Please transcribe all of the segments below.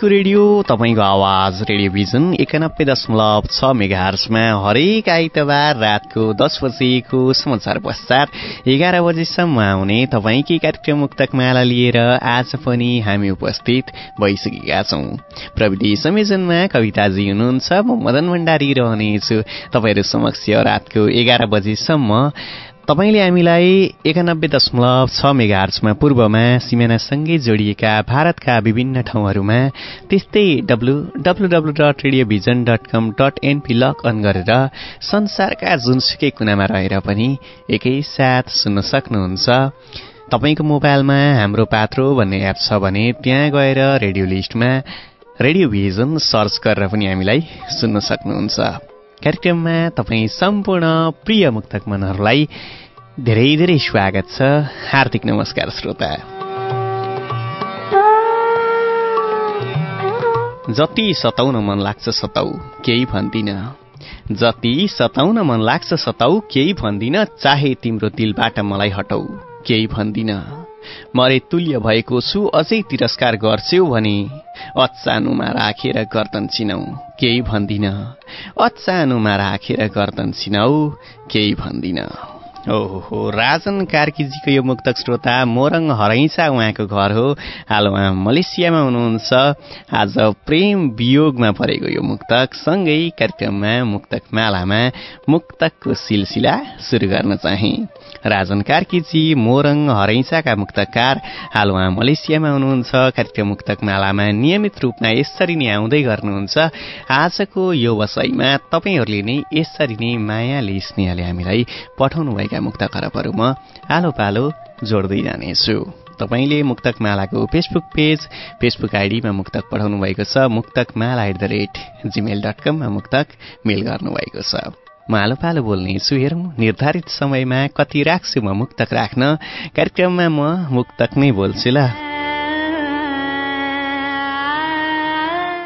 तपाईँको रेडियो तपाईँको आवाज रेडियोभिजन एकानब्बे दशमलव छ मेगाहर्समा हरेक आइतबार रातको दस बजेको समाचार पश्चात एघार बजेसम्म आउने तपाईँकै कार्यक्रम मुक्तक माला लिएर आज पनि हामी उपस्थित भइसकेका छौँ। प्रविधि संयोजनमा कविताजी हुनुहुन्छ म मदन भण्डारी रहनेछु। तपाईँहरू समक्ष रातको एघार बजेसम्म तपाईँले हामीलाई एकानब्बे दशमलव छ मेगार्चमा पूर्वमा सिमानासँगै जोडिएका भारतका विभिन्न ठाउँहरूमा त्यस्तै W W W dot radiovision dot com dot NP log on गरेर संसारका जुनसुकै कुनामा रहेर पनि एकैसाथ सुन्न सक्नुहुन्छ। तपाईँको मोबाइलमा हाम्रो पात्रो भन्ने एप छ भने त्यहाँ गएर रेडियो लिस्टमा रेडियो भिजन सर्च गरेर पनि हामीलाई सुन्न सक्नुहुन्छ। कार्यक्रममा तपाईँ सम्पूर्ण प्रिय मुक्तक मनहरूलाई धेरै धेरै स्वागत छ। हार्दिक नमस्कार श्रोता। जति सताउन मन लाग्छ सताउ। केही भन्दिन। जति सताउन मन लाग्छ सताउ। केही भन्दिन चाहे तिम्रो दिलबाट मलाई हटाउ। केही भन्दिन। मरे तुल्य भएको छु अझै तिरस्कार गर्छौ भने अचानुमा राखेर गर्दन चिनाउ। केही भन्दिन। अचानुमा राखेर गर्दन चिनाउ। केही भन्दिन। ओहो राजन कार्कीजीको यो मुक्तक श्रोता मोरङ हरैसा उहाँको घर हो। हाल उहाँ मलेसियामा हुनुहुन्छ। आज प्रेम वियोगमा परेको यो मुक्तक। सँगै कार्यक्रममा मुक्तक मालामा मुक्तकको सिलसिला सुरु गर्न चाहे। राजन कार्कीजी मोरङ हरैसाका मुक्तकार हाल उहाँ मलेसियामा हुनुहुन्छ कार्यक्रम मुक्तक मालामा नियमित रूपमा यसरी नै आउँदै गर्नुहुन्छ। आजको यो वसाईमा तपाईँहरूले नै यसरी नै मायाले स्नेहले हामीलाई पठाउनु भएका मुक्त खरबहरू म आलो पालो जोड्दै जानेछु। तपाईँले मुक्तक मालाको फेसबुक पेज फेसबुक आइडीमा मुक्तक पठाउनु भएको छ Muktak Mala at the rate Gmail dot कममा मुक्तक मेल गर्नुभएको छ। म आलो पालो बोल्नेछु हेरौँ। निर्धारित समयमा कति राख्छु म मुक्तक राख्न? कार्यक्रममा म मुक्तक नै बोल्छु ल।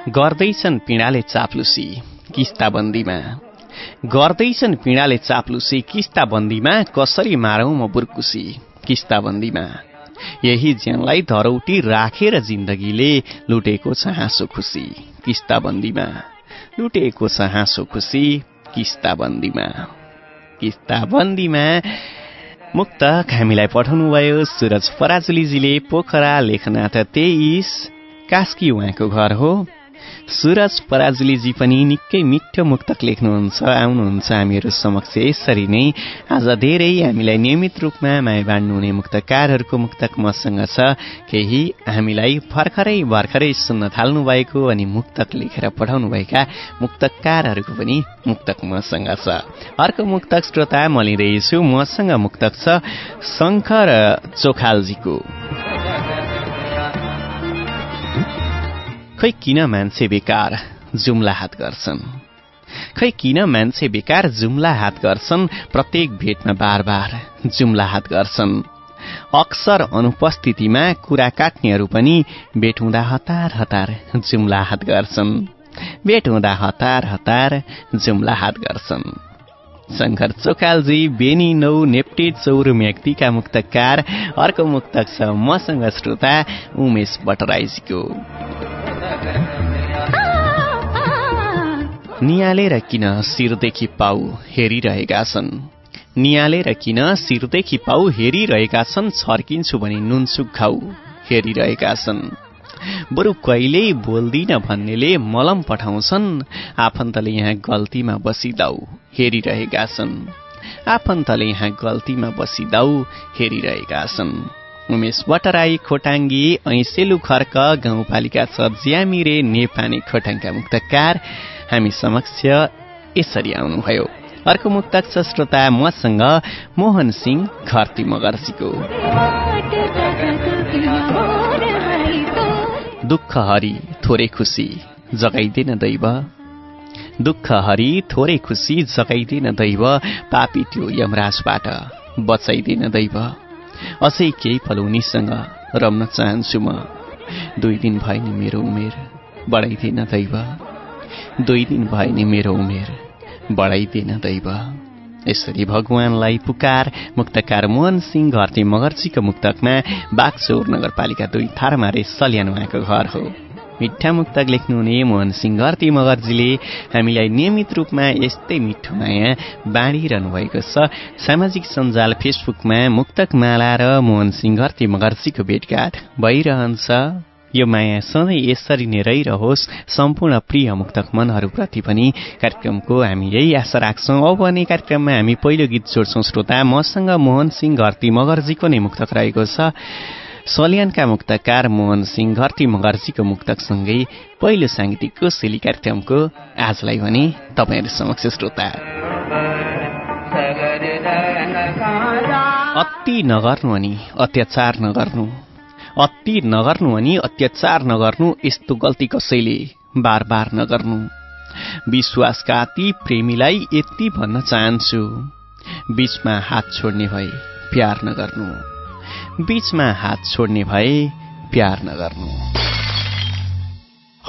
गर्दैछन् पीडाले चाप्लुसी किस्ताबन्दीमा। गर्दैछन् पीडाले चाप्लुसी किस्ताबन्दीमा कसरी मारौँ म बुर्कुसी किस्ताबन्दीमा? यही ज्यानलाई धरौटी राखेर जिन्दगीले लुटेको छ हाँसो खुसी किस्ताबन्दीमा। लुटेको छ हाँसो खुसी किस्ताबन्दीमा किस्ताबन्दीमा मुक्तक हामीलाई पठाउनु भयो सुरज पराजुलीजीले पोखरा लेखनाथ तेइस कास्की उहाँको घर हो। सुरज पराजुलीजी पनि निकै मिठो मुक्तक लेख्नुहुन्छ आउनुहुन्छ हामीहरू समक्ष। यसरी नै आज धेरै हामीलाई नियमित रूपमा माया बाँड्नुहुने मुक्तकारहरूको मुक्तक मसँग छ। केही हामीलाई भर्खरै भर्खरै सुन्न थाल्नु भएको अनि मुक्तक लेखेर पठाउनुभएका मुक्तकारहरूको पनि मुक्तक मसँग छ। अर्को मुक्तक श्रोता म लिँदैछु मसँग मुक्तक छ शङ्कर चोखालजीको। खै किन मान्छे बेकार जुम्ला हात गर्छन्? खै किन मान्छे बेकार जुम्ला हात गर्छन्? प्रत्येक भेटमा बार बार जुम्ला हात गर्छन्। अक्सर अनुपस्थितिमा कुरा काट्नेहरू पनि भेट हुँदा हतार हतार जुम्ला हात गर्छन्। भेट हुँदा हतार हतार जुम्ला हात गर्छन्। शङ्कर चोकालजी बेनी नौ नेप्टे चौर म्याग्दीका मुक्तकार अर्को मुक्तक छ मसँग श्रोता उमेश भट्टराईजीको। निहालेर किन शिरदेखि पाउ हेरिरहेका छन्? निहालेर किन शिरदेखि पाउ हेरिरहेका छन्? छर्किन्छु भने नुनसुक खाउ हेरिरहेका छन्। बरु कहिल्यै बोल्दिन भन्नेले मलम पठाउँछन्? आफन्तले यहाँ गल्तीमा बसिदाउ हेरिरहेका छन्। आफन्तले यहाँ गल्तीमा बसिदाउ हेरिरहेका छन्। उमेश बटराई खोटाङ्गी ऐसेलु खर्क गाउँपालिका छ ज्यामिरे नेपानी खोटाङका मुक्तकार हामी समक्ष यसरी आउनुभयो। अर्को मुक्तक छ श्रोता मसँग मोहन सिंह घरती मगर्जीको। दुःख हरि थोरै खुसी जगाइदिन दैव। दुःख हरि थोरै खुसी जगाइदिन दैव। पापी त्यो यमराजबाट बचाइदिन दैव। अझै केही पल उनीसँग रम्न चाहन्छु म। दुई दिन भए नि मेरो उमेर बढाइदिन दैव। दुई दिन भए नि मेरो उमेर बढाइदिन दैव। यसरी भगवानलाई पुकार मुक्तकार मोहन सिंह घरती मगर्जीको मुक्तकमा बागचौर नगरपालिका दुई सल्यान उहाँको घर हो। मिठा मुक्तक लेख्नुहुने मोहन सिंह घरती मगर्जीले हामीलाई नियमित रूपमा यस्तै मिठो माया बाँडिरहनु भएको छ। सामाजिक सञ्जाल फेसबुकमा मुक्तक माला र मोहन सिंह घरती मगर्जीको भेटघाट भइरहन्छ। यो माया सधैँ यसरी नै रहिरहोस् सम्पूर्ण प्रिय मुक्तक मनहरूप्रति पनि कार्यक्रमको हामी यही आशा राख्छौँ। अब भने कार्यक्रममा हामी पहिलो गीत जोड्छौँ। श्रोता मसँग मोहन सिंह घरती मगर्जीको नै मुक्तक रहेको छ। सल्यानका मुक्तकार मोहन सिंह घरती मगर्जीको मुक्तकसँगै पहिलो साङ्गीतिक कोसेली कार्यक्रमको आजलाई भने तपाईँहरू समक्ष श्रोता। अति नगर्नु अनि अत्याचार नगर्नु अति नगर्नु अनि अत्याचार नगर्नु यस्तो गल्ती कसैले बार बार नगर्नु। विश्वासका अति प्रेमीलाई यति भन्न चाहन्छु बीचमा हात छोड्ने भए प्यार नगर्नु। बीचमा हात छोड्ने भए प्यार नगर्नु।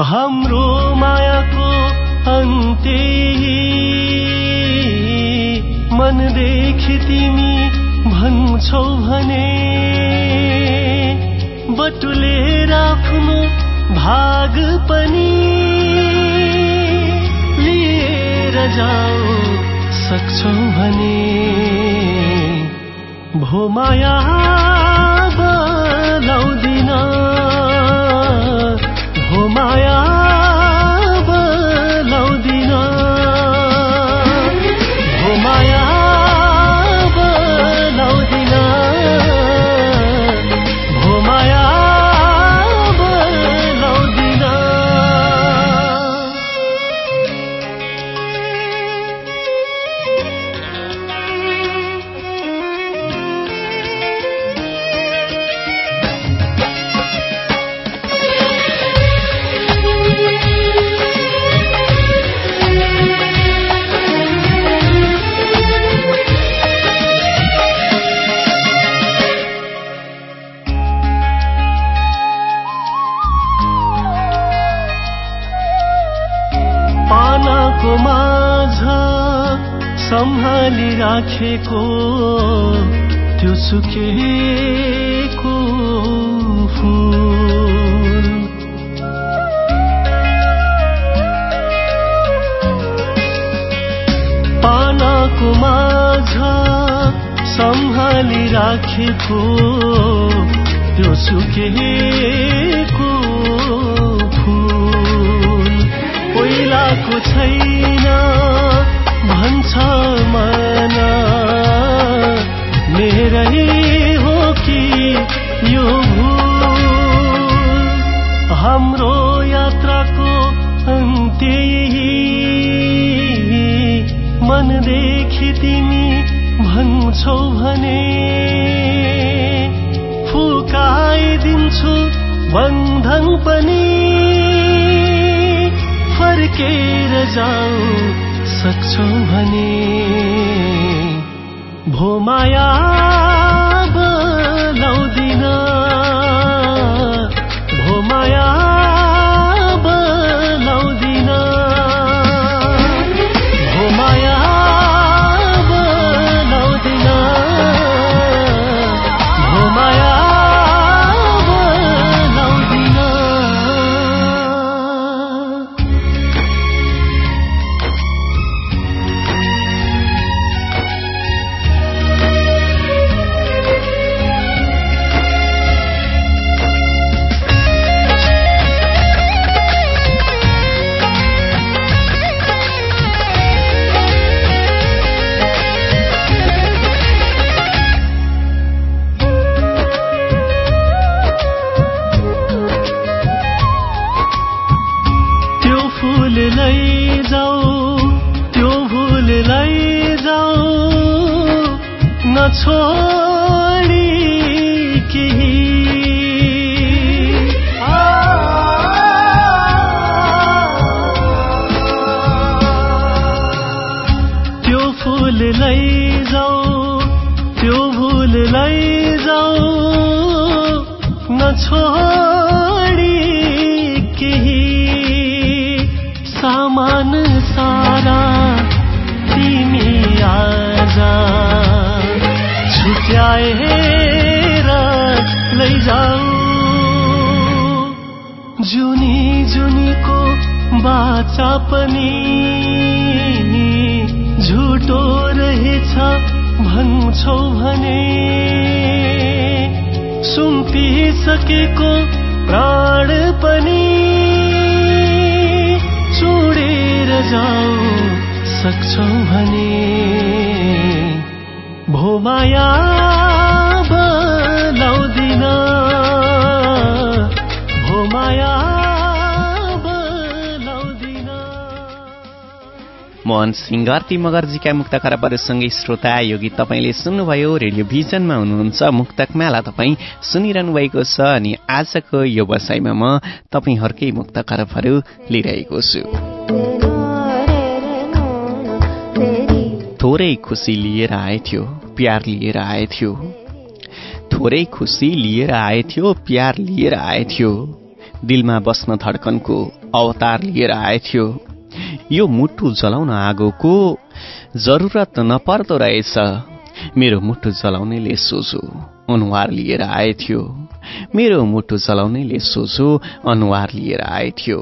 हाम्रो मायाको मनदेखि तिमी भन्छौ भने। बटुलेर आफ्नो भाग पनि लिएर जाऊ सक्छौ भने भोमाया छैन। भन्छ मन मेरै हो कि यो हाम्रो यात्राको अन्त्य मनदेखि तिमी भन्छौ भने फुकाइदिन्छु बन्धन पनि। फर्केर जाऊ सक्छौ भने भोमाया भोमाया बलाउँदिन भोमाया बलाउँदिन मोहन सिंगारती मगर्जीका मुक्त खराबहरूसँगै श्रोता यो गीत तपाईँले सुन्नुभयो रेडियो भिजनमा हुनुहुन्छ मुक्तक माला तपाईँ सुनिरहनु भएको छ अनि आजको यो बसाइमा म तपाईँहरूकै मुक्त खराबहरू लिइरहेको छु। थोरै खुसी लिएर आएथ्यो। प्यार लिएर आएथ्यो थोरै खुसी लिएर आएथ्यो प्यार लिएर आएथ्यो दिलमा बस्न धड्कनको अवतार लिएर आएथ्यो यो मुटु जलाउन आगोको जरुरत नपर्दो रहेछ। मेरो मुटु जलाउनेले सोझो अनुहार लिएर आएथ्यो मेरो मुटु जलाउनेले सोझो अनुहार लिएर आएथ्यो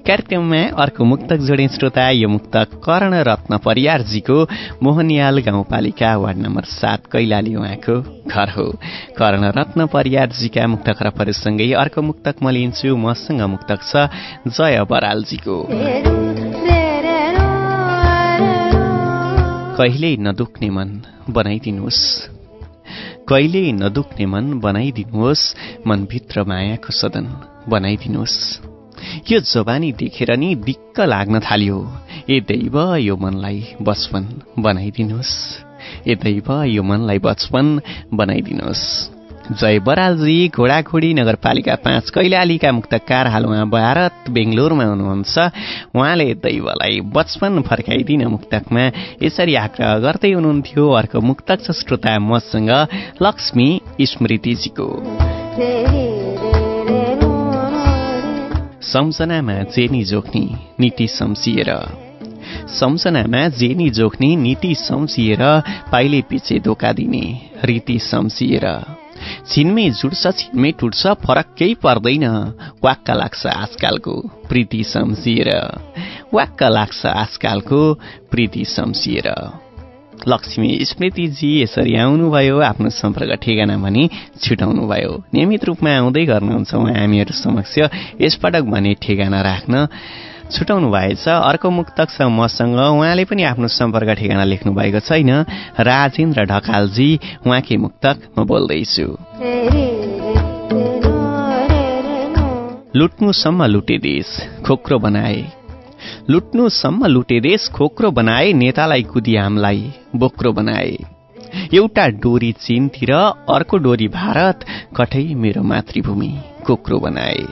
कार्यक्रममा अर्को मुक्तक जोडे श्रोता यो मुक्तक कर्ण रत्न परियारजीको मोहनियाल गाउँपालिका वार्ड नम्बर सात कैलाली उहाँको घर हो। कर्ण रत्न परियारजीका मुक्त खरबहरूसँगै अर्को मुक्तक म लिन्छु मसँग मुक्तक छ जय बरालजीको। कहिल्यै नदुख्ने मन बनाइदिनुहोस्। कहिल्यै नदुख्ने मन बनाइदिनुहोस् मनभित्र मायाको सदन बनाइदिनुहोस्। यो जवानी देखेर नि दिक्क लाग्न थाल्यो। ए दैव यो मनलाई बचपन बनाइदिनुहोस्। ए दैव यो मनलाई बचपन बनाइदिनुहोस्। जय बरालजी घोडाघोडी नगरपालिका पाँच कैलालीका मुक्तकार हाल उहाँ भारत बेङ्गलोरमा हुनुहुन्छ। उहाँले दैवलाई बचपन फर्काइदिन मुक्तकमा यसरी आग्रह गर्दै हुनुहुन्थ्यो। अर्को मुक्तक छ श्रोता मसँग लक्ष्मी स्मृतिजीको। सम्झनामा जेनी जोख्ने नीति सम्झिएर सम्झनामा जेनी जोख्ने नीति सम्झिएर पाइले पछि धोका दिने रीति सम्झिएर छिनमै जुड्छ छिनमै टुट्छ फरक केही पर्दैन। वाक्क लाग्छ आजकालको प्रीति सम्झिएर वाक्क लाग्छ आजकालको प्रीति सम्झिएर लक्ष्मी स्मृतिजी यसरी आउनुभयो आफ्नो सम्पर्क ठेगाना भनी छिटाउनुभयो। नियमित रूपमा आउँदै गर्नुहुन्छ उहाँ हामीहरू समक्ष। यसपटक भने ठेगाना राख्न छुटाउनु भएछ। अर्को मुक्तक छ मसँग। उहाँले पनि आफ्नो सम्पर्क ठेगाना लेख्नु भएको छैन। राजेन्द्र ढकालजी उहाँकै मुक्तक म बोल्दैछु। लुट्नुसम्म लुटे देश खोक्रो बनाए। लुट्नुसम्म लुटे देश खोक्रो बनाए नेतालाई कुदी हामीलाई बोक्रो बनाए। एउटा डोरी चीनतिर अर्को डोरी भारत कठै मेरो मातृभूमि कोक्रो बनाए।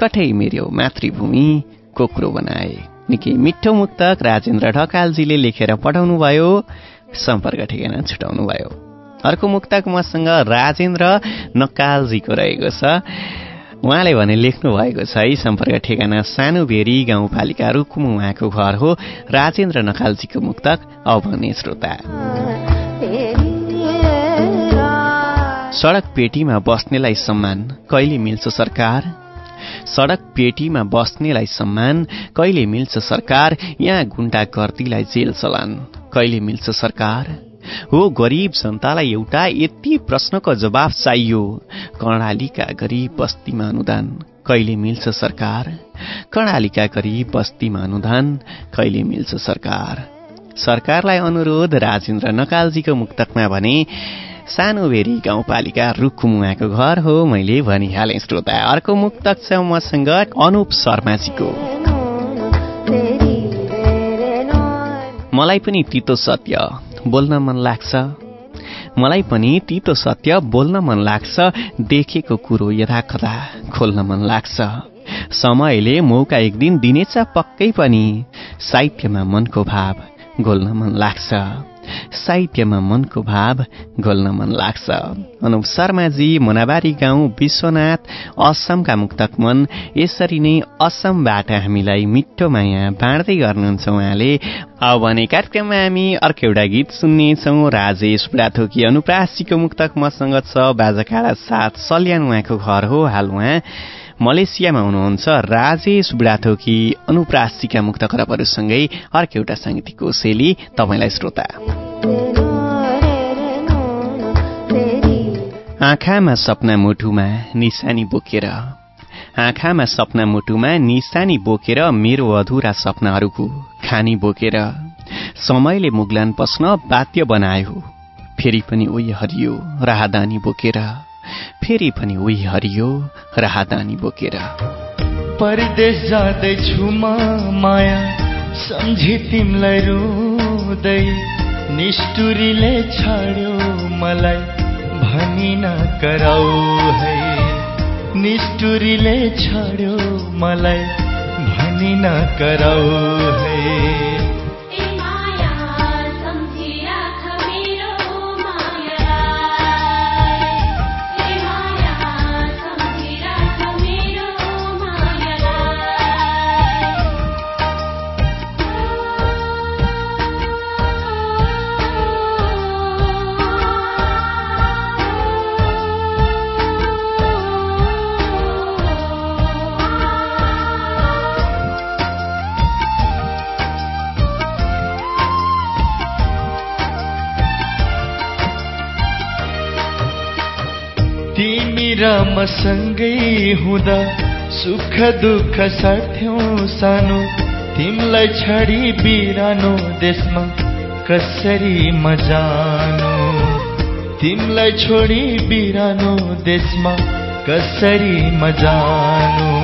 कठै मेरो मातृभूमि कोक्रो बनाए। निकै मिठो मुक्तक राजेन्द्र ढकालजीले लेखेर पठाउनु भयो सम्पर्क ठेगाना छुटाउनु भयो अर्को मुक्तक मसँग राजेन्द्र नकालजीको रहेको छ। उहाँले भने लेख्नु भएको छ है सम्पर्क ठेगाना सानो भेरी गाउँपालिका रुकुम उहाँको घर हो। राजेन्द्र नकालजीको मुक्तक अब भने श्रोता। सडक पेटीमा बस्नेलाई सम्मान कहिले मिल्छ सरकार? सडक पेटीमा बस्नेलाई सम्मान कहिले मिल्छ सरकार? यहाँ गुण्डा गर्दीलाई जेल चलान कहिले मिल्छ सरकार? हो गरिब जनतालाई एउटा यति प्रश्नको जवाफ चाहियो। कर्णालीका गरिब बस्तीमा अनुदान कहिले मिल्छ सरकार? कर्णालीका गरिब बस्तीमा अनुदान कहिले मिल्छ सरकार? सरकारलाई अनुरोध राजेन्द्र नकालजीको मुक्तकमा भने सानो भेरी गाउँपालिका रुखुम उहाँको घर हो मैले भनिहालेँ श्रोता। अर्को मुक्तक छ मसँग अनुप शर्माजीको। मलाई पनि तितो सत्य। बोल्न मन लाग्छ? मलाई पनि तितो सत्य बोल्न मन लाग्छ देखेको कुरो यथाकथा खोल्न मन लाग्छ। समयले मौका एक दिन दिनेछ पक्कै पनि साहित्यमा मनको भाव घोल्न मन लाग्छ। साहित्यमा मनको भाव घोल्न मन लाग्छ। अनुप शर्माजी मुनाबारी गाउँ विश्वनाथ असमका मुक्तक मन यसरी नै असमबाट हामीलाई मिठो माया बाँड्दै गर्नुहुन्छ उहाँले। अब भने कार्यक्रममा हामी अर्को एउटा गीत सुन्नेछौँ। राजेश बुढाथोकी अनुप्रासीको मुक्तक मसँग छ। बाजाकाडा साथ सल्यान उहाँको घर हो हाल उहाँ। मलेसियामा हुनुहुन्छ राजेश बुढाथोकी अनुप्रासीका मुक्त अर्को एउटा साङ्गीतिक शैली तपाईँलाई श्रोता। आँखामा सपना मुटुमा निशानी बोकेर आँखामा सपना मुटुमा निशानी बोकेर मेरो अधुरा सपनाहरूको खानी बोकेर समयले मुगलान पस्न बाध्य बनायो। फेरि पनि उही हरियो राहदानी बोकेर फेरि पनि उही हरियो राहदानी बोकेर। परदेश जाँदैछु माया सम्झि तिमीलाई रुँदै निष्ठुरीले छाड्यो मलाई। भनी न कराउ है। निष्ठुरीले छाड्यो मलाई भनी न कराउ है। मसँगै हुँदा सुख दुःख साथ्यौँ सानो तिमीलाई छाडी बिरानो देशमा कसरी मजानो तिमीलाई छोडी बिरानो देशमा कसरी नब्बे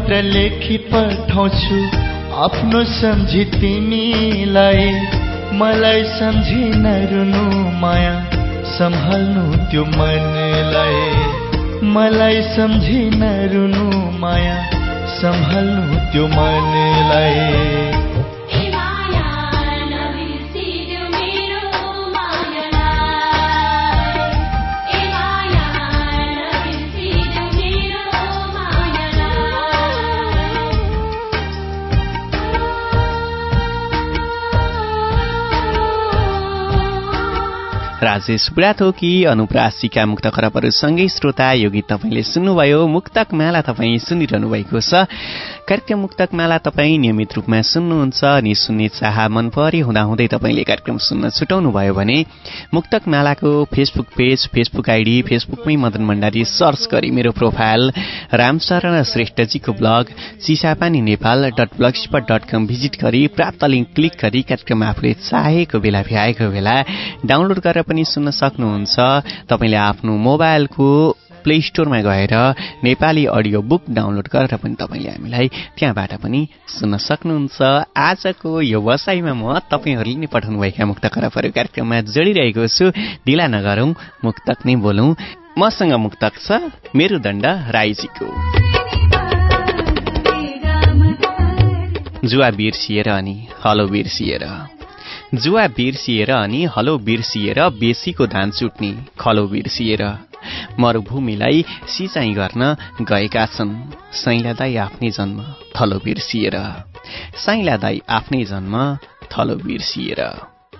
पत्र लेखी पठाउँछु। आफ्नो सम्झी तिमीलाई मलाई सम्झी नरुनु माया सम्हाल्नु त्यो मनलाई। मलाई सम्झिन रुनु माया सम्हाल्नु त्यो मनलाई। Era राजेश बुढाथोकी अनुप्रासीका मुक्त खराबहरूसँगै श्रोता यो गीत तपाईँले सुन्नुभयो। मुक्तक माला तपाईँ सुनिरहनु भएको छ। कार्यक्रम मुक्तक माला तपाईँ नियमित रूपमा सुन्नुहुन्छ अनि सुन्ने चाह मन परि हुँदाहुँदै तपाईँले कार्यक्रम सुन्न छुटाउनु भयो भने मुक्तक मालाको फेसबुक पेज फेसबुक आइडी फेसबुकमै मदन भण्डारी सर्च गरी मेरो profile Ramsharan श्रेष्ठजीको blog Chisapani Nepal dot blog spot dot com visit गरी प्राप्त लिङ्क क्लिक गरी कार्यक्रम आफूले चाहेको बेला भ्याएको बेला डाउनलोड गरेर पनि सुन्न सक्नुहुन्छ। तपाईँले आफ्नो मोबाइलको प्ले स्टोरमा गएर नेपाली अडियो बुक डाउनलोड गरेर पनि तपाईँले हामीलाई त्यहाँबाट पनि सुन्न सक्नुहुन्छ। आजको यो वसाईमा म तपाईँहरूले नै पठाउनुभएका मुक्त खराबहरू कार्यक्रममा जोडिरहेको छु। ढिला नगरौँ मुक्तक नै बोलौँ। मसँग मुक्तक छ मेरो दण्ड राईजीको। जुवा बिर्सिएर अनि हलो बिर्सिएर। जुवा बिर्सिएर अनि हलो बिर्सिएर बेसीको धान चुट्ने खलो बिर्सिएर मरुभूमिलाई सिँचाइ गर्न गएका छन्। सैला दाई आफ्नै जन्म थलो बिर्सिएर। साइला दाई आफ्नै जन्म थलो बिर्सिएर।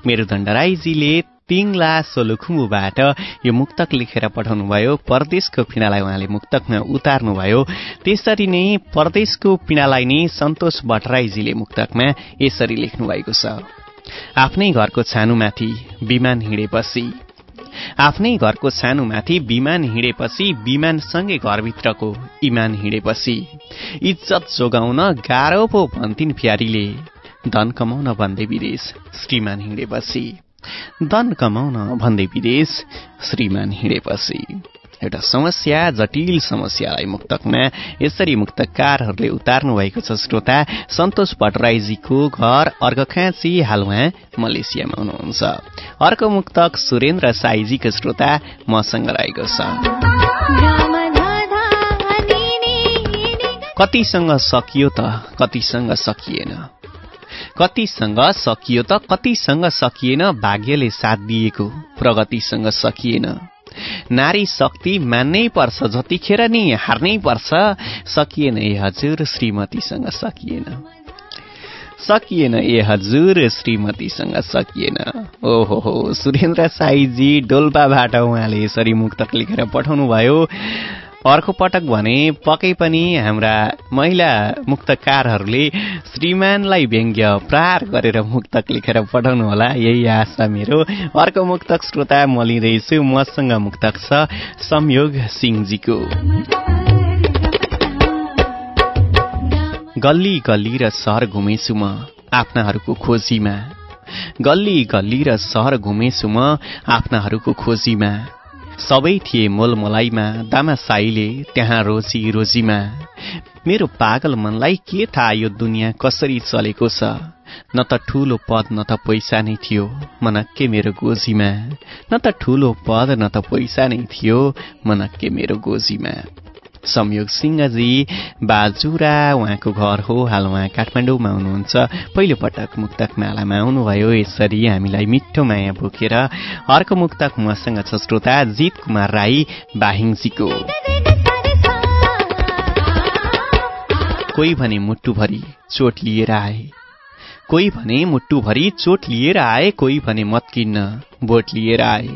मेरुदण्ड राईजीले तिङला सोलुखुम्बुबाट यो मुक्तक लेखेर पठाउनुभयो। परदेशको पीडालाई उहाँले मुक्तकमा उतार्नुभयो। त्यसरी नै परदेशको पीडालाई नै सन्तोष भट्टराईजीले मुक्तकमा यसरी लेख्नु भएको छ। आफ्नै घरको छानुमाथि विमान हिँडेपछि आफ्नै घरको सानोमाथि विमान हिँडेपछि विमानसँगै घरभित्रको इमान हिँडेपछि इज्जत जोगाउन गाह्रो पो भन्थिन् प्यारीले धन कमाउन भन्दै विदेश श्रीमान हिँडेपछि। धन कमाउन भन्दै विदेश श्रीमान हिँडेपछि। एउटा समस्या जटिल समस्यालाई मुक्तकमा यसरी मुक्तकारहरूले उतार्नु भएको छ। श्रोता सन्तोष भट्टराईजीको घर अर्घखाँची हाल उहाँ मलेसियामा हुनुहुन्छ। अर्को मुक्तक सुरेन्द्र साईजीको श्रोता मसँग रहेको छ। कतिसँग सकियो त कतिसँग सकिएन। कतिसँग सकियो त कतिसँग सकिएन भाग्यले साथ दिएको प्रगतिसँग सकिएन। नारी शक्ति मान्नै पर्छ जतिखेर नि हार्नै पर्छ सकिएन ए हजुर श्रीमतीसँग सकिएन। सकिएन ए हजुर श्रीमतीसँग सकिएन। ओहो हो सुरेन्द्र साईजी डोल्पाबाट उहाँले यसरी मुक्तक लेखेर पठाउनु भयो अर्को पटक भने पक्कै पनि हाम्रा महिला मुक्तकारहरूले श्रीमानलाई व्यङ्ग्य प्रार गरेर मुक्तक लेखेर पठाउनु होला। यही आशा मेरो। अर्को मुक्तक श्रोता म लिँदैछु। मसँग मुक्तक छ संयोग सिंहजीको। गल्ली गल्ली र सहर घुमेछु म आफ्नाहरूको खोजीमा। गल्ली गल्ली र सहर घुमेछु म आफ्नाहरूको खोजीमा। सबै थिए मोलमलाइमा दामा साईले त्यहाँ रोजी रोजीमा। मेरो पागल मनलाई के थाहा यो दुनियाँ कसरी चलेको छ? न त ठूलो पद न त पैसा नै थियो मनक्के मेरो गोजीमा। न त ठूलो पद न त पैसा नै थियो मनक्के मेरो गोजीमा। संयोग सिंहजी बाजुरा उहाँको घर हो हाल उहाँ काठमाडौँमा हुनुहुन्छ। पहिलो पटक मुक्तक मालामा आउनुभयो। यसरी हामीलाई मिठो माया बोकेर अर्को मुक्तक मसँग छ श्रोता जित कुमार राई बाहिङजीको। कोही भने मुटुभरि चोट लिएर आए। कोही भने मुटुभरि चोट लिएर आए कोही भने मत किन्न भोट लिएर आए।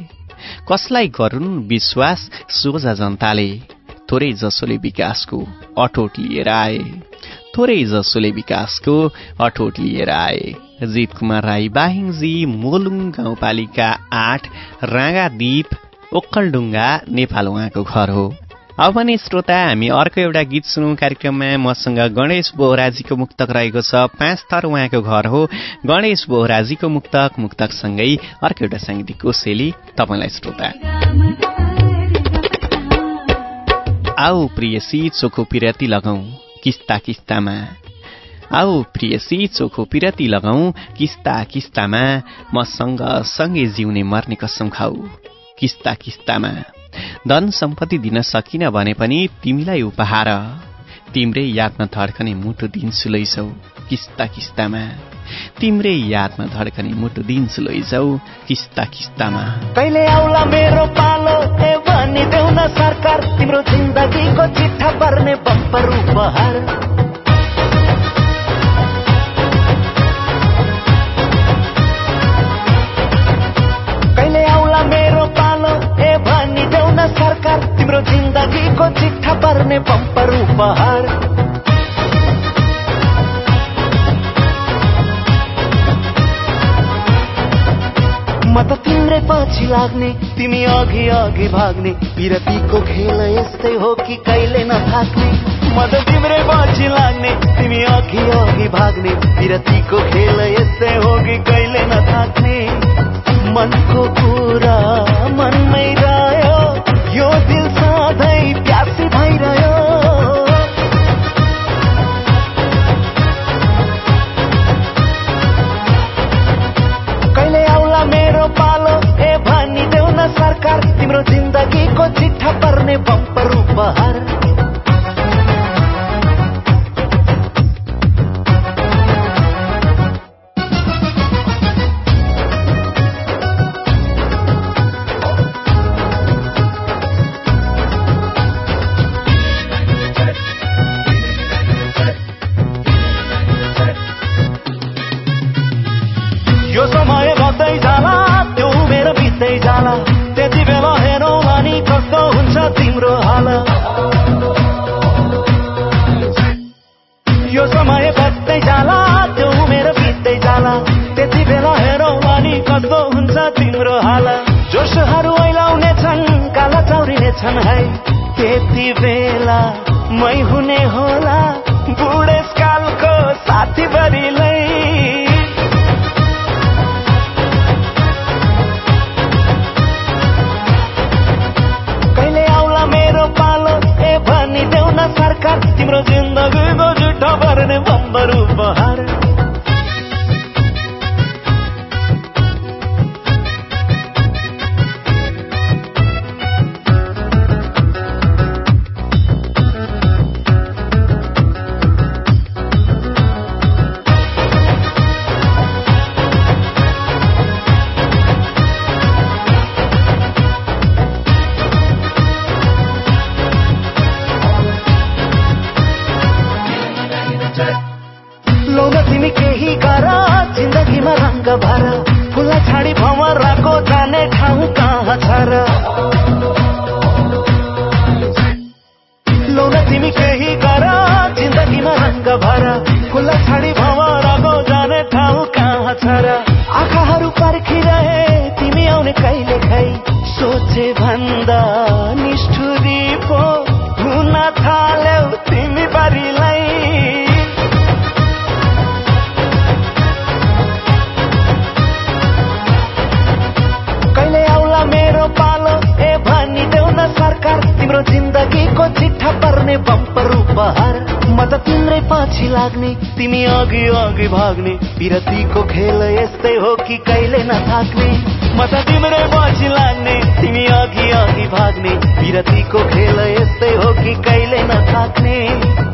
कसलाई गरून् विश्वास सोझा जनताले? थोरै जसोले विकासको अठोट लिएर आए। थोरै जसोले विकासको अठोट लिएर आए। जित कुमार राई बाहिङजी मोलुङ गाउँपालिका आठ राँगादीप ओक्खलडुङ्गा नेपाल उहाँको घर हो। अब भने श्रोता हामी अर्को एउटा गीत सुनौँ कार्यक्रममा। मसँग गणेश बोहराजीको मुक्तक रहेको छ। पाँच थर उहाँको घर हो। गणेश बोहराजीको मुक्तक मुक्तकसँगै अर्को एउटा साङ्गीतिक कोसेली तपाईँलाई श्रोता। आऊ प्रियसी चोखो पिराती लगाऊ किस्ता किस्तामा। आऊ प्रियसी चोखो पिराती लगाऊ किस्ता किस्तामा। मसँग सँगै जिउने मर्ने कसम खाऊ किस्ता किस्तामा। धन सम्पत्ति दिन सकिन भने पनि तिमीलाई उपहार। तिम्रै यादमा धड्कने मुटु दिन्छु लैजाऊ किस्ता किस्तामा। तिम्रै यादमा धड्कने मुटु दिन्छु लैजाऊ किस्ता किस्तामा। कहिले आउला मेरो पालो ए भनिदेऊ न सरकार तिम्रो जिन्दगीको चिठा पर्ने बम्पर उपहार। कहिले आउला मेरो पालो ए भनिदेऊ न सरकार तिम्रो जिन्दगीको चिठा पर्ने बम्पर उपहार। म त तिम्रै पछि लाग्ने तिमी अघि अघि भाग्ने। विरतीको खेल यस्तै हो कि कहिले नथाक्ने। म त तिम्रै पछि लाग्ने तिमी अघि अघि भाग्ने। विरतीको खेल यस्तै हो कि कहिले नथाक्ने। मनको कुरा मनमै जिन्दगीको चिठा पर्ने बम्पर उपहार छन् है। त्यति बेला मै हुने होला बुढेसकालको साथीभरिलाई कहिले आउला मेरो पालो ए भनिदेऊ न सरकार। तिम्रो जिन्दगीको जुठो भर्ने बम्बर उपहार पछि लाग्ने। तिमी अघि अघि भाग्ने। विरतीको खेल यस्तै हो कि कहिले नथाक्ने। म त तिम्रै पछि लाग्ने। तिमी अघि अघि भाग्ने। विरतीको खेल यस्तै हो कि कहिले नथाक्ने।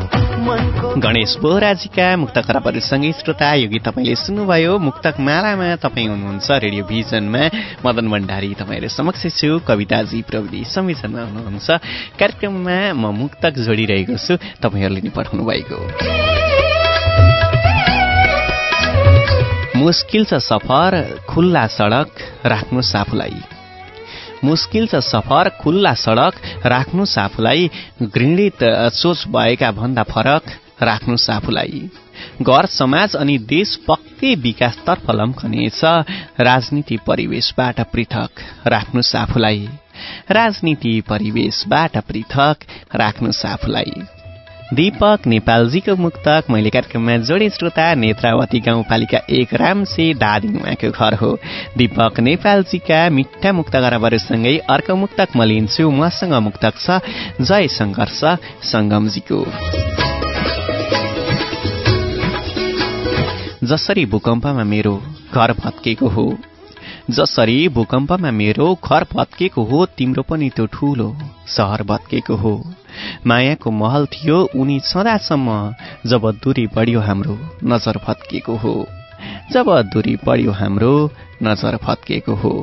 गणेश बोहराजीका मुक्त खराबहरूसँगै श्रोता यो गीत तपाईँले सुन्नुभयो। मुक्तक मालामा तपाईँ हुनुहुन्छ रेडियो भिजनमा। मदन भण्डारी तपाईँहरू समक्ष छु। कविताजी प्रविधि संविधानमा हुनुहुन्छ। कार्यक्रममा म मुक्तक जोडिरहेको छु। तपाईँहरूले नि पठाउनु भएको मुस्किल छ सफर खुल्ला सडक राख्नुहोस् आफूलाई मुस्किल छ सफर खुल्ला सडक राख्नुहोस् आफूलाई घृणित सोच भएका भन्दा फरक राख्नुहोस् आफूलाई घर समाज अनि देश पक्कै विकासतर्फ लम्कनेछ। राजनीति परिवेशबाट पृथक। राख्नुहोस् आफूलाई राजनीति परिवेशबाट पृथक। राख्नुहोस् आफूलाई दीपक नेपालजीको मुक्तक। मैले कार्यक्रममा जोडे श्रोता नेत्रावती गाउँपालिका एक रामसे दादिङ घर हो। दीपक नेपालजीका मिठा मुक्त गराबरसँगै अर्को मुक्तक म लिन्छु मसँग मुक्तक छ। जय सङ्घर्ष सङ्गमजीको जसरी भूकम्पमा मेरो घर भत्केको हो जसरी भूकम्पमा मेरो घर भत्केको हो तिम्रो पनि त्यो ठुलो सहर भत्केको हो। मायाको महल थियो उनी सदासम्म जब दूरी बढ्यो हाम्रो नजर फत्किएको हो। जब दूरी बढ्यो हाम्रो नजर फत्किएको हो।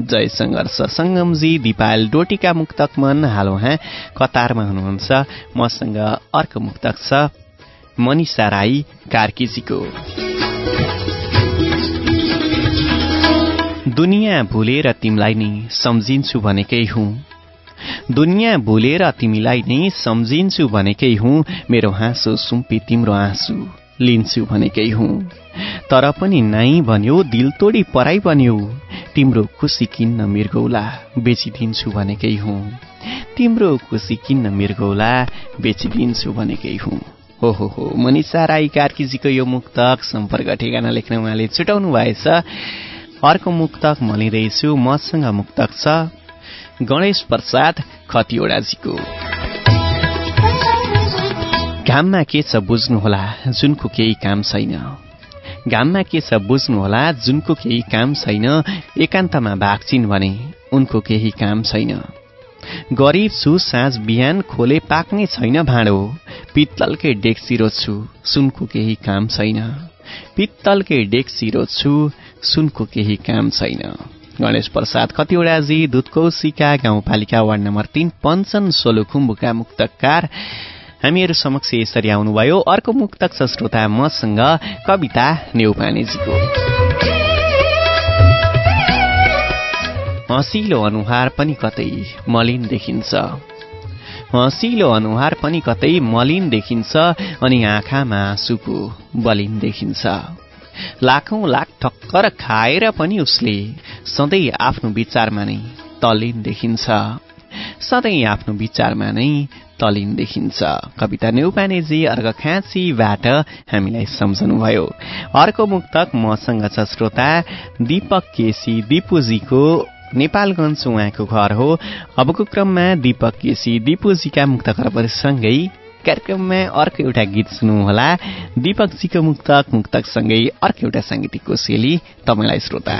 जय सङ्घर्ष सङ्गमजी दिपाल डोटीका मुक्तक मन। हाल उहाँ कतारमा हुनुहुन्छ? मसँग अर्को मुक्तक छ। मनिषा राई कार्कीजीको। दुनियाँ भुलेर तिमीलाई नि सम्झिन्छु भनेकै हुँ। दुनियाँ भुलेर तिमीलाई नै सम्झिन्छु भनेकै हुँ। मेरो हाँसो सुम्पी तिम्रो आँसु लिन्छु भनेकै हुँ। तर पनि नाइ भन्यो दिल तोडी पराई बन्यो तिम्रो खुसी किन्न मृगौला बेचिदिन्छु भनेकै हुँ। तिम्रो खुसी किन्न मृगौला बेचिदिन्छु भनेकै हुँ। हो हो हो. मनिषा राई कार्कीजीको यो मुक्तक सम्पर्क ठेगाना लेख्न उहाँले छुटाउनु भएछ। अर्को मुक्तक म लिँदैछु मसँग मुक्तक छ गणेश प्रसाद खतिवडाजीको। घाममा के छ बुझ्नुहोला जुनको केही काम छैन। घाममा के छ बुझ्नुहोला जुनको केही काम छैन। एकान्तमा भाग्छिन् भने उनको केही काम छैन। गरिब छु साँझ बिहान खोले पाक्ने छैन भाँडो। पित्तलकै डेक्सिरो छु सुनको केही काम छैन। पित्तलकै डेक्सिरो छु सुनको केही काम छैन। गणेश प्रसाद खतिवडाजी दुधकौशिका गाउँपालिका वार्ड नम्बर तीन पञ्चन सोलुखुम्बुका मुक्तकार हामीहरू समक्ष यसरी आउनुभयो। अर्को मुक्तक छ श्रोता मसँग कविता नेउपानेजीको। हँसिलो अनुहार पनि कतै मलिन देखिन्छ। हँसिलो अनुहार पनि कतै मलिन देखिन्छ अनि आँखामा आँसुको बलिन देखिन्छ। लाखौं लाख ठक्कर खाएर पनि उसले सधैँ आफ्नो विचारमा नै तलिन देखिन्छ। सधैँ आफ्नो विचारमा नै तलिन देखिन्छ। कविता नेउपानेजी अर्घखाँचीबाट हामीलाई सम्झनुभयो। अर्को मुक्तक मसँग छ श्रोता दीपक केसी दिपुजीको नेपालगञ्ज उहाँको घर हो। अबको क्रममा दीपक केसी दिपुजीका मुक्त खरबरसँगै कार्यक्रममा अर्को एउटा गीत सुन्नुहोला। दिपकजीको मुक्तक मुक्तकसँगै अर्को एउटा साङ्गीतिक कोसेली तपाईँलाई श्रोता।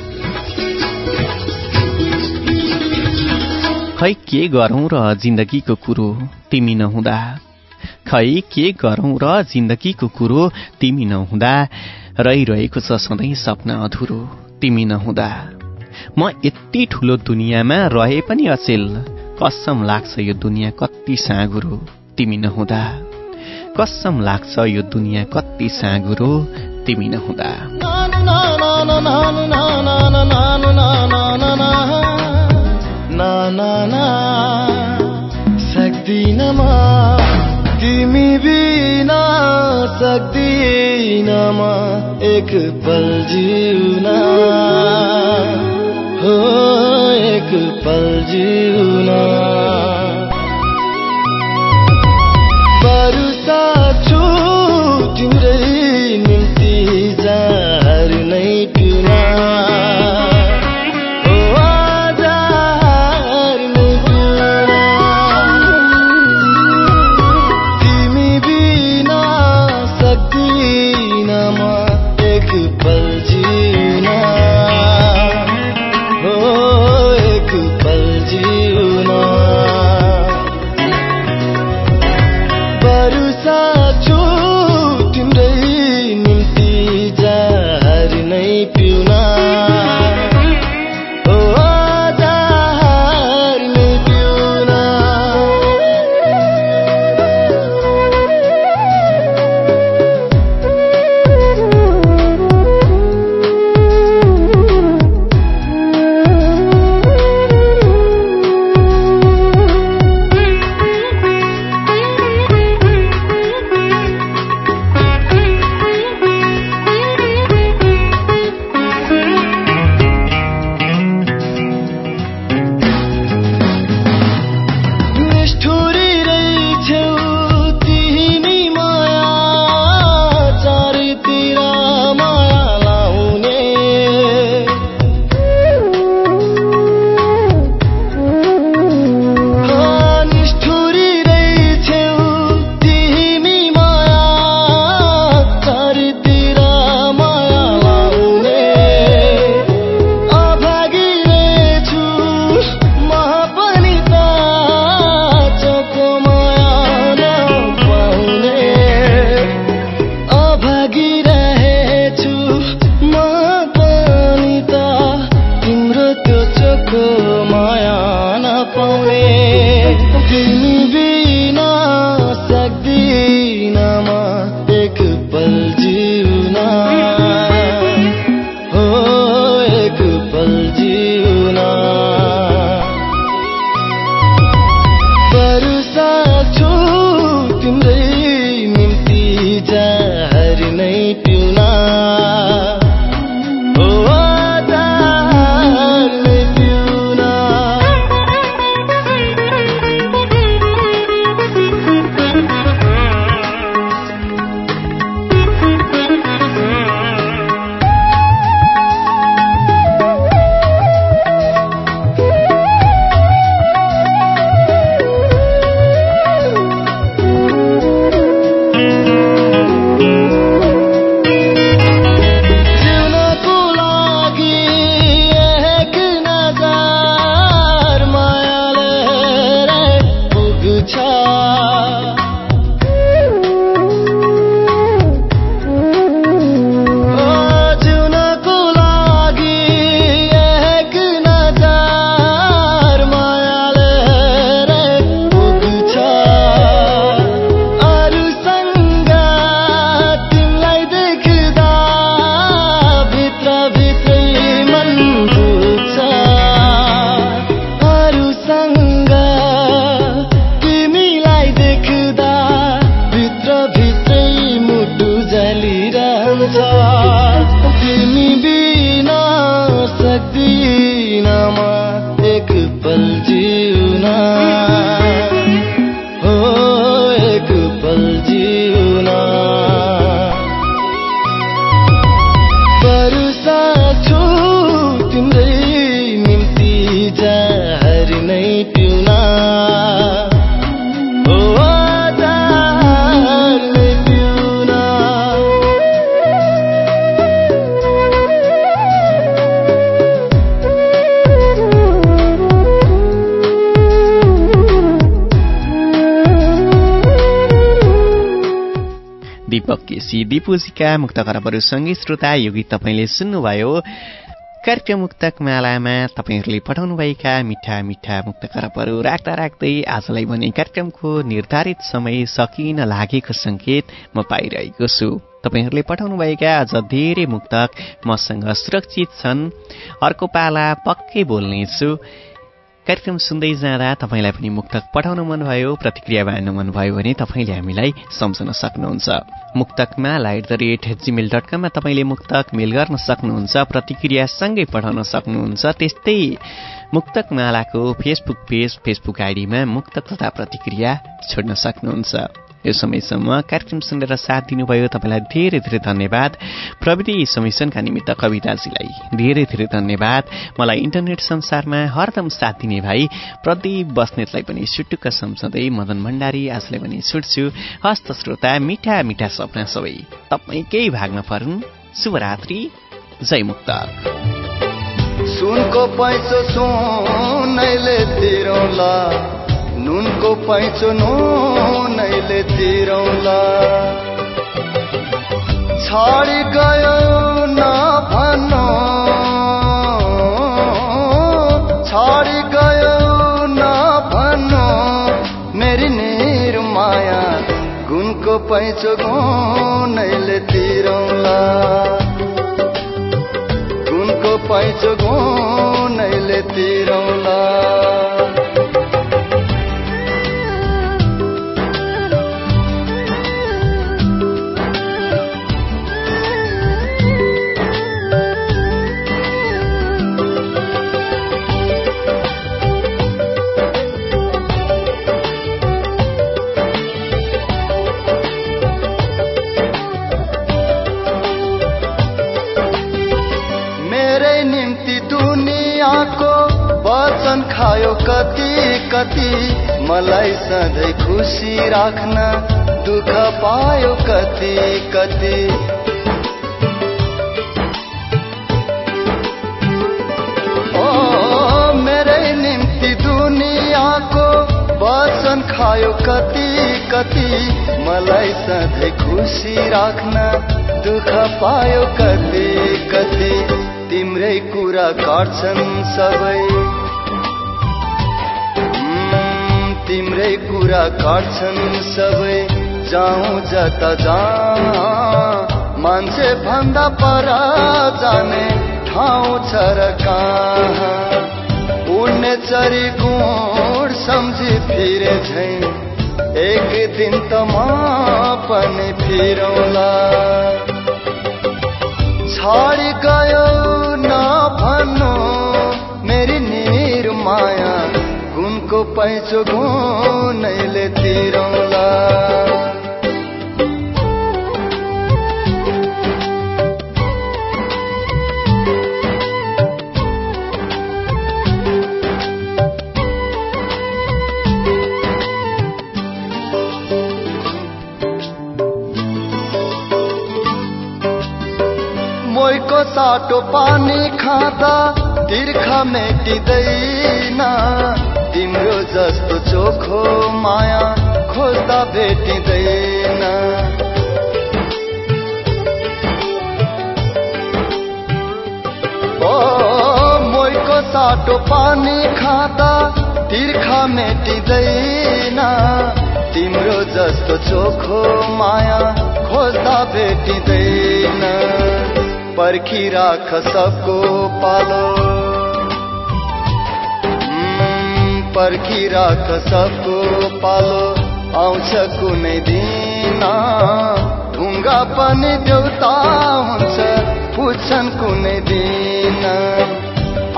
खै के गरौँ र जिन्दगीको कुरो तिमी नहुँदा? खै के गरौँ र जिन्दगीको कुरो तिमी नहुँदा? रहिरहेको छ सधैँ सपना अधुरो तिमी नहुँदा। म यति ठुलो दुनियाँमा रहे पनि अचेल। कसम लाग्छ यो दुनियाँ कति साँगुरो तिमी नहुँदा। कसम लाग्छ यो दुनियाँ कति साँगुरो तिमी नहुँदा। सक्दिन म तिमी बिना एक पल जिउन। हो एक पल जिउन बरु साँचो तिम्रै निम्ति जार नै केसी दिपुजीका मुक्त खराबहरू सङ्गीत श्रोता यो गीत तपाईँले सुन्नुभयो। कार्यक्रम मुक्तक मालामा तपाईँहरूले पठाउनुभएका मिठा मिठा मुक्त खराबहरू राख्दा राख्दै आजलाई भने कार्यक्रमको निर्धारित समय सकिन लागेको सङ्केत म पाइरहेको छु। तपाईँहरूले पठाउनुभएका अझ धेरै मुक्तक मसँग सुरक्षित छन्। अर्को पाला पक्कै बोल्नेछु। कार्यक्रम सुन्दै जाँदा तपाईँलाई पनि मुक्तक पठाउन मनभयो प्रतिक्रिया बाँड्न मनभयो भने तपाईँले हामीलाई सम्झन सक्नुहुन्छ। मुक्तकमा at the rate Gmail dot कममा तपाईँले मुक्तक मेल गर्न सक्नुहुन्छ प्रतिक्रिया सँगै पठाउन सक्नुहुन्छ त्यस्तै मुक्तक मालाको फेसबुक पेज फेसबुक आइडीमा मुक्तक तथा प्रतिक्रिया छोड्न सक्नुहुन्छ। यो समयसम्म कार्यक्रम सुनेर साथ दिनुभयो तपाईँलाई धेरै धेरै धन्यवाद। प्रविधि समिशनका निमित्त कविताजीलाई धेरै धेरै धन्यवाद। मलाई इन्टरनेट संसारमा हरदम साथ दिने भाइ प्रदीप बस्नेतलाई पनि सुटुक्क सम्झँदै मदन भण्डारी आजलाई पनि छुट्छु हस्त श्रोता मिठा मिठा सपना सबै तपाईँकै भागमा परुन् शुभरात्रि। जय मुक्त सुनको पैसो सुनैले तिरौला। नुनको पैँचो नुनैले तिरौला। छाडी गयो न भन्नु छाडी गयो न भन्नु मेरी निर माया गुणको पैँचो गुनैले तिरौला। गुणको पैँचो गुनैले तिरौला। खायो कति कति मलाई सधैँ खुसी राख्न दुःख पायो कति कति। ओ मेरै निम्ति दुनियाँको वचन खायो कति कति मलाई सधैँ खुसी राख्न दुःख पायो कति कति। तिम्रै कुरा काट्छन् सबै। तिम्रै कुरा काट्छन् सबै। जाउँ जता जा मान्छे भन्दा पर जाने ठाउँ छ र कहाँ। चरी गुण सम्झी फिरे झै। एक दिन त म पनि फिरौला। छाडी गयो को पैँचो गुनैले तिरौला। साटो पानी खाँदा तिर्खा मेटिँदैन। चोखो माया खोज्दा भेटिँदैन। ओ मोइको साटो पानी खाँदा तिर्खा मेटिँदैन। तिम्रो जस्तो चोखो माया खोज्दा भेटिँदैन। पर्खिराख सबको पालो। पर्खिराख सबको पालो आउँछ कुनै दिन। ढुङ्गा पनि देउता हुन्छ पुच्छन् कुनै दिन।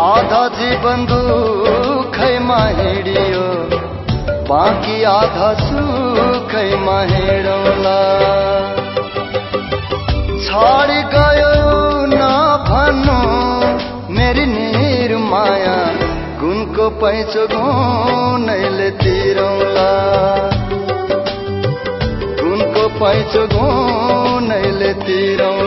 आधा जीवन दुखैमा हिँडियो बाँकी आधा सुखैमा हिँडौला छाडी पैँचो गुनैले तिरौला। गुणको पैँचो गुनैले तिरौला।